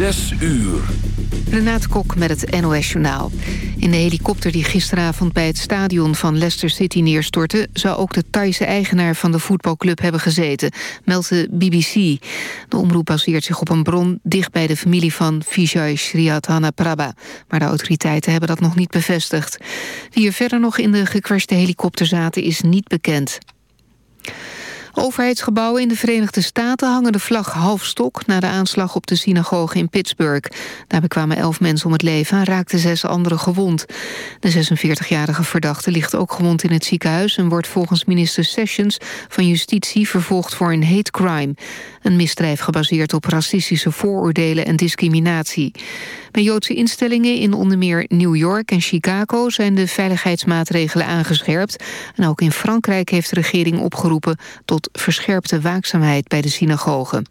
Zes uur. Renate Kok met het NOS Journaal. In de helikopter die gisteravond bij het stadion van Leicester City neerstortte... zou ook de Thaise eigenaar van de voetbalclub hebben gezeten, meldt de BBC. De omroep baseert zich op een bron dicht bij de familie van Vijay Prabha, Maar de autoriteiten hebben dat nog niet bevestigd. Wie er verder nog in de gecrashte helikopter zaten is niet bekend. Overheidsgebouwen in de Verenigde Staten hangen de vlag half stok... na de aanslag op de synagoge in Pittsburgh. Daar kwamen elf mensen om het leven en raakten zes anderen gewond. De 46-jarige verdachte ligt ook gewond in het ziekenhuis... en wordt volgens minister Sessions van Justitie vervolgd voor een hate crime. Een misdrijf gebaseerd op racistische vooroordelen en discriminatie. Bij Joodse instellingen in onder meer New York en Chicago... zijn de veiligheidsmaatregelen aangescherpt. En ook in Frankrijk heeft de regering opgeroepen... tot verscherpte waakzaamheid bij de synagogen.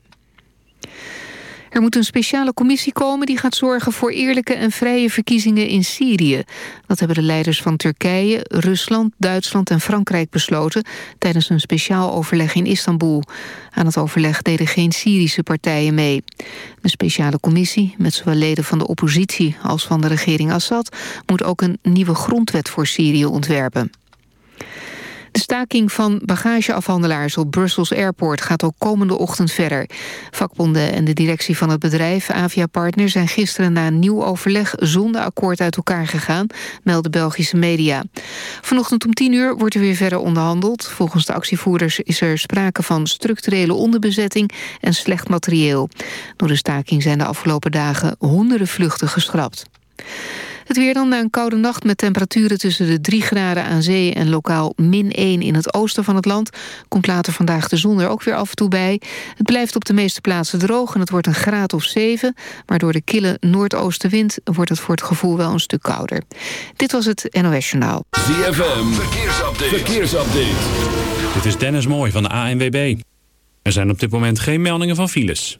Er moet een speciale commissie komen die gaat zorgen voor eerlijke en vrije verkiezingen in Syrië. Dat hebben de leiders van Turkije, Rusland, Duitsland en Frankrijk besloten tijdens een speciaal overleg in Istanbul. Aan het overleg deden geen Syrische partijen mee. De speciale commissie, met zowel leden van de oppositie als van de regering Assad, moet ook een nieuwe grondwet voor Syrië ontwerpen. De staking van bagageafhandelaars op Brussels Airport gaat ook komende ochtend verder. Vakbonden en de directie van het bedrijf Avia Partner zijn gisteren na een nieuw overleg zonder akkoord uit elkaar gegaan, melden Belgische media. Vanochtend om 10 uur wordt er weer verder onderhandeld. Volgens de actievoerders is er sprake van structurele onderbezetting en slecht materieel. Door de staking zijn de afgelopen dagen honderden vluchten geschrapt. Het weer dan na een koude nacht met temperaturen tussen de 3 graden aan zee... en lokaal min 1 in het oosten van het land. Komt later vandaag de zon er ook weer af en toe bij. Het blijft op de meeste plaatsen droog en het wordt een graad of 7. Maar door de kille noordoostenwind wordt het voor het gevoel wel een stuk kouder. Dit was het NOS Journaal. ZFM, verkeersupdate. verkeersupdate. Dit is Dennis Mooi van de ANWB. Er zijn op dit moment geen meldingen van files.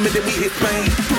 Muhammad, then we hit Spain.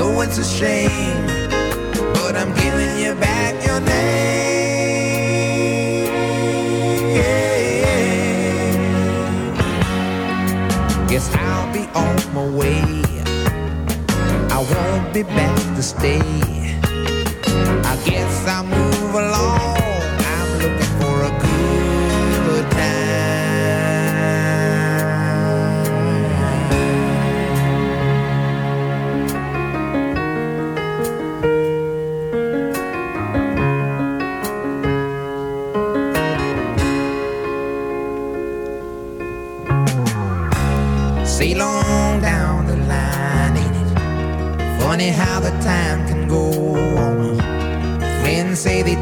know it's a shame, but I'm giving you back your name. Guess I'll be on my way. I won't be back to stay. I guess I'm. move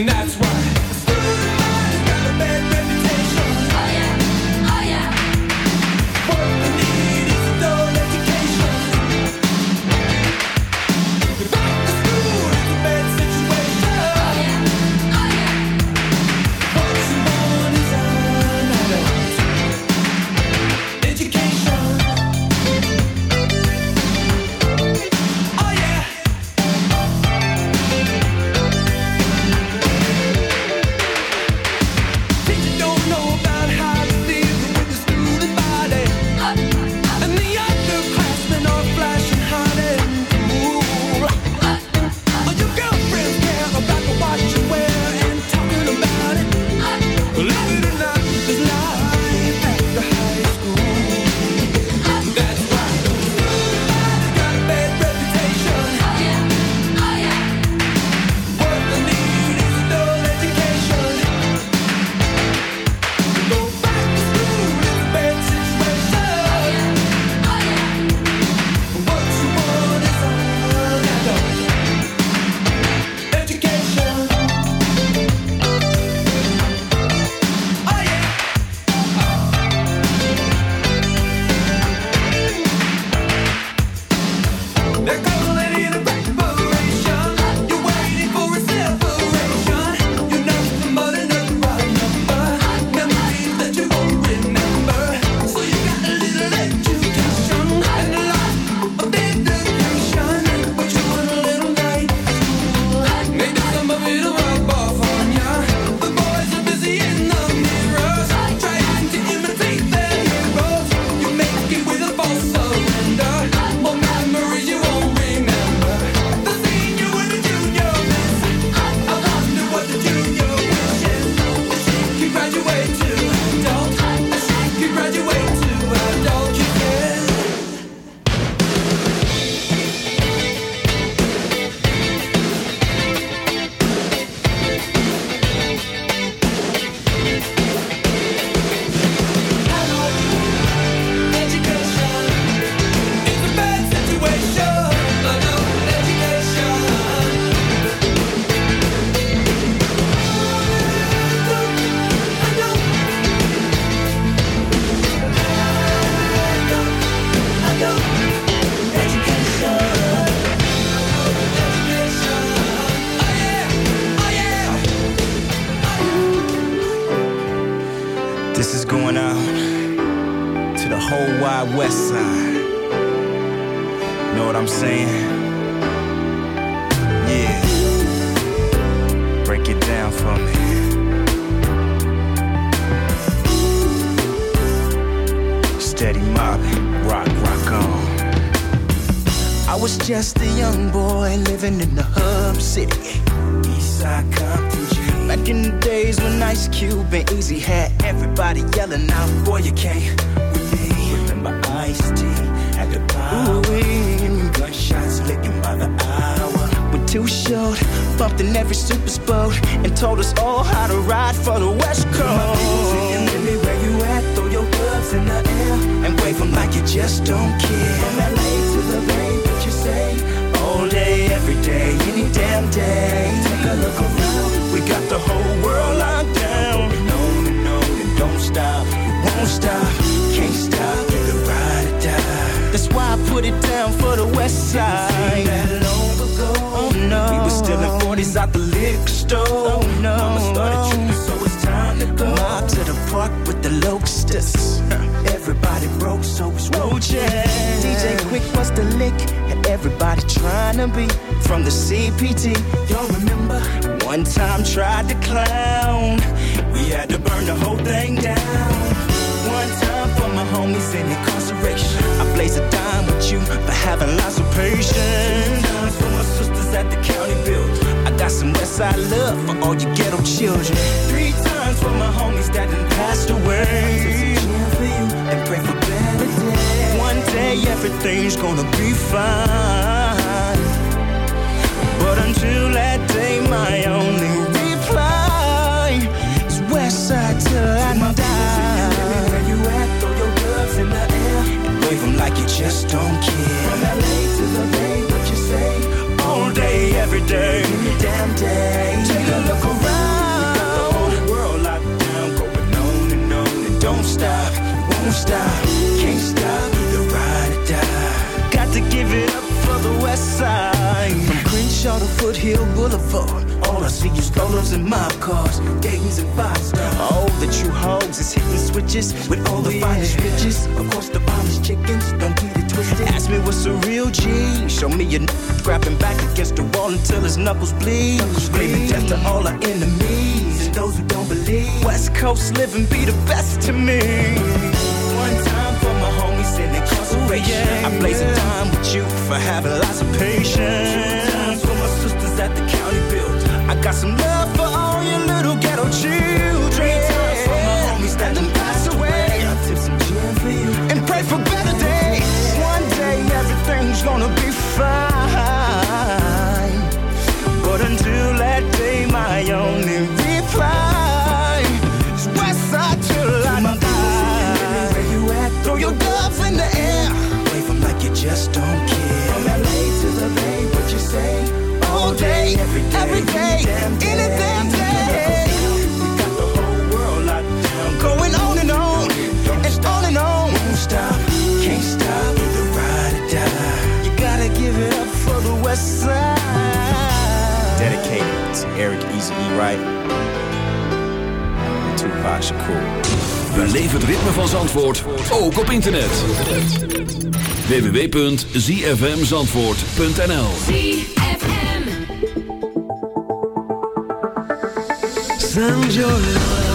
and that's to be from the CPT. Y'all remember? One time tried to clown. We had to burn the whole thing down. One time for my homies in incarceration. I blaze a dime with you for having lots of patience. Times for my sisters at the county build. I got some Westside love for all you ghetto children. Three times for my homies that done passed away. For you and pray for better days. One day everything's gonna be fine. But until that day, my only reply is Westside till I die. Throw your gloves in the air and like you just don't care. From to the Bay, what you say? All day, every day, damn day. Take a look around. The whole world locked down, going on and on and don't stop, won't stop, can't stop, either ride or die. Got to give it up for the West Side. From Crenshaw to Foothill Boulevard. All I see is strollers and mob cars, Dayton's and five stars. All the true hoes is hitting switches with all the finest riches. Of course, the finest chickens, don't get it twisted. Ask me what's a real G. Show me your n- grabbing back against the wall until his knuckles bleed. Screaming death to all our enemies and those who don't believe. West Coast living be the best to me. For having lots of patience. Day, every day, any damn day. We got the whole world locked down, going on and on, and on and on. Won't stop, can't stop, either ride or die. You gotta give it up for the West Side. Dedicated to Eric Easy E. Wright and Tupac Shakur. Beleef het ritme van Zandvoort, ook op internet. www.zfmzandvoort.nl Send your love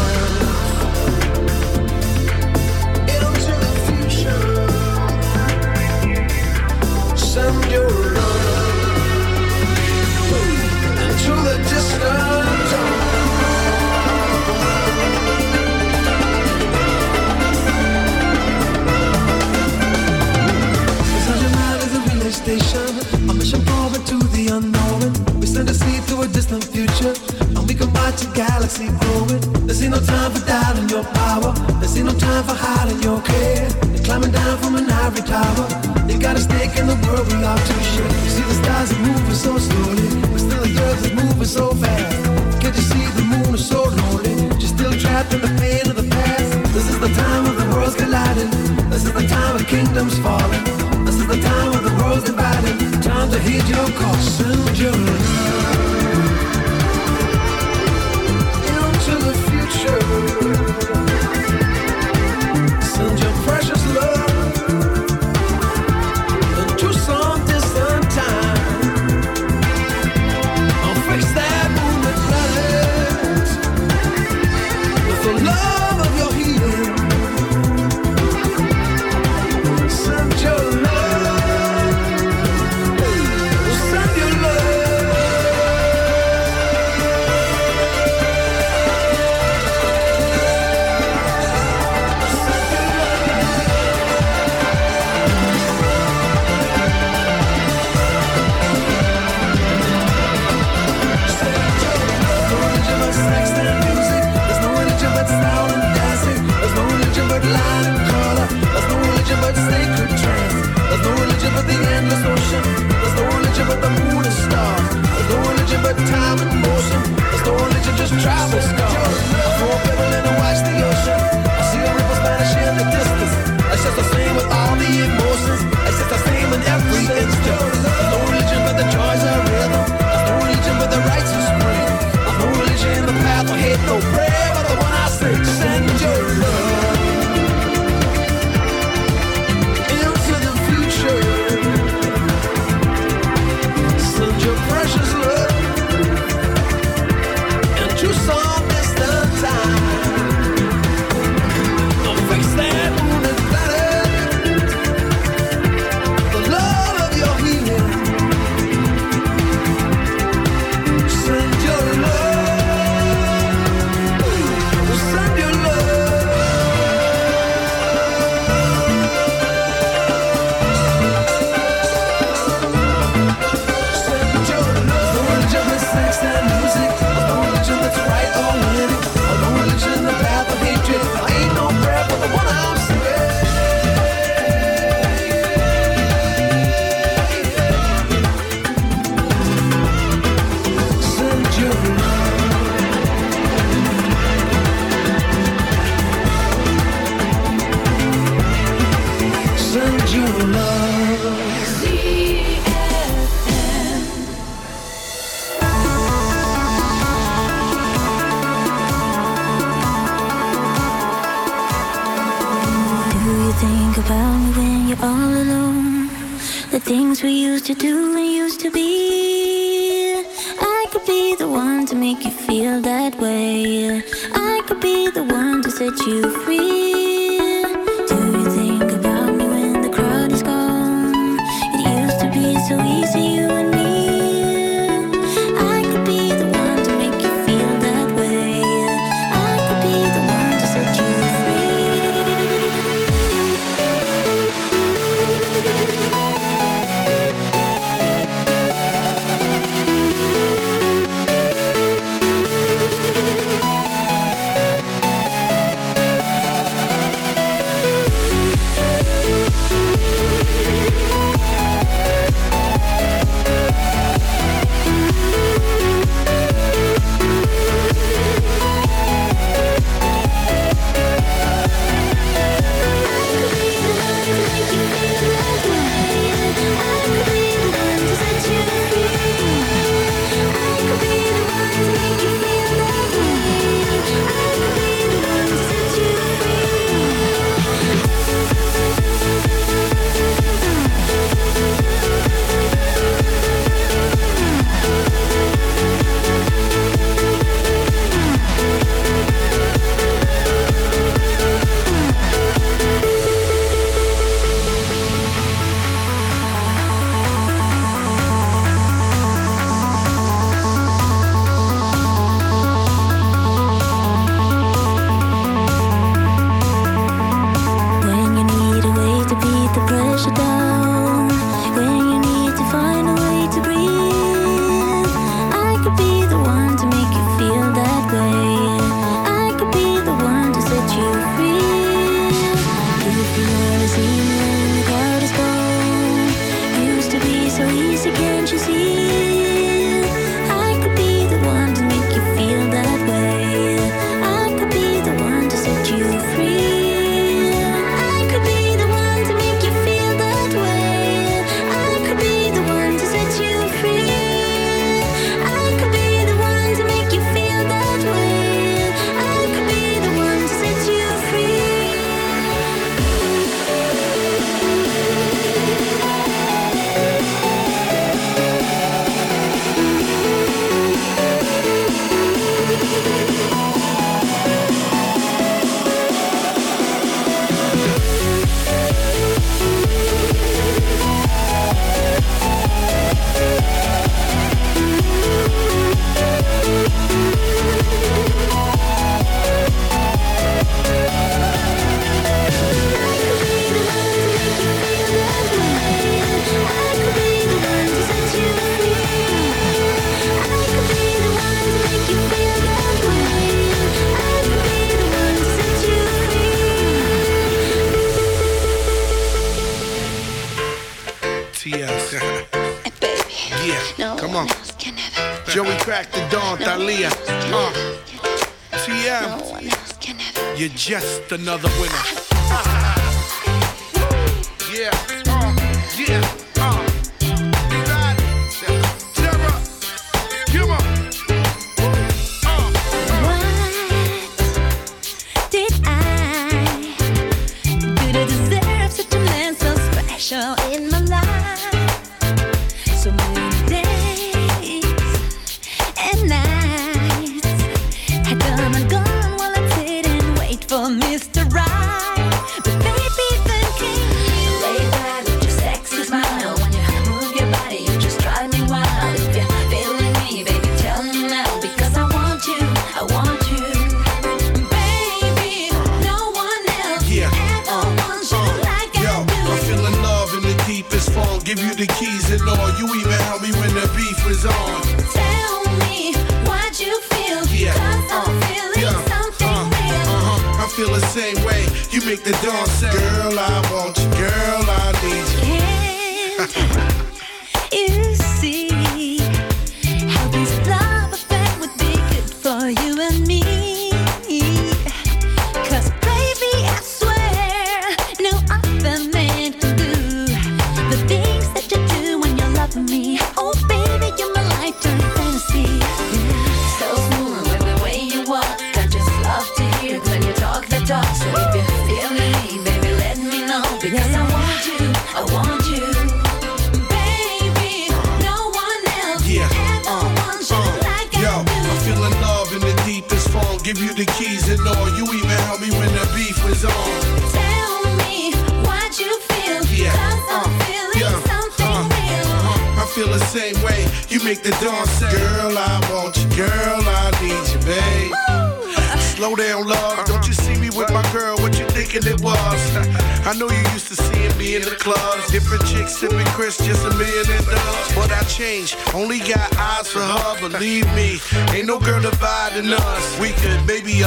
just another winner.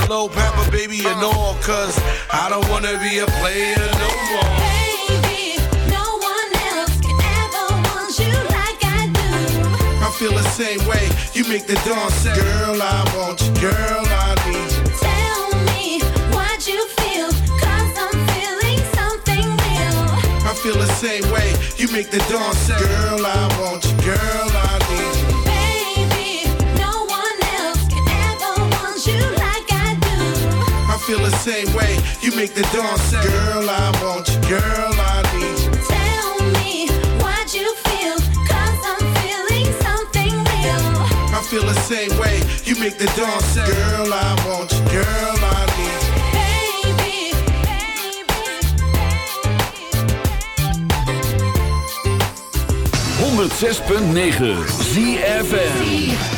Maybe Papa, baby, and uh. all. Cause I don't wanna be a player no more. Baby, no one else can ever want you like I do. I feel the same way. You make the dawn say, Girl, I want you. Girl, I need you. Tell me what you feel, cause I'm feeling something real. I feel the same way. You make the dawn say, Girl, I want you. Girl, same way. You make the dawn say, Girl, I want you. Girl, I need you. Tell me what you feel, cause I'm feeling something real. I feel the same way. You make the dawn say, Girl, I want you. Girl, I need you. Baby, 106.9 ZFM.